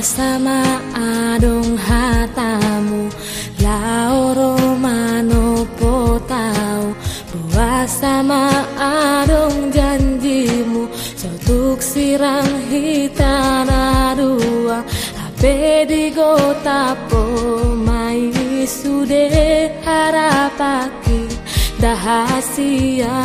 sama adong hatamu Lauro potau tau. Sama adong janjimu Sotuk sirang hitana dua Ape di gotapo mai sude harapaki. Dahasia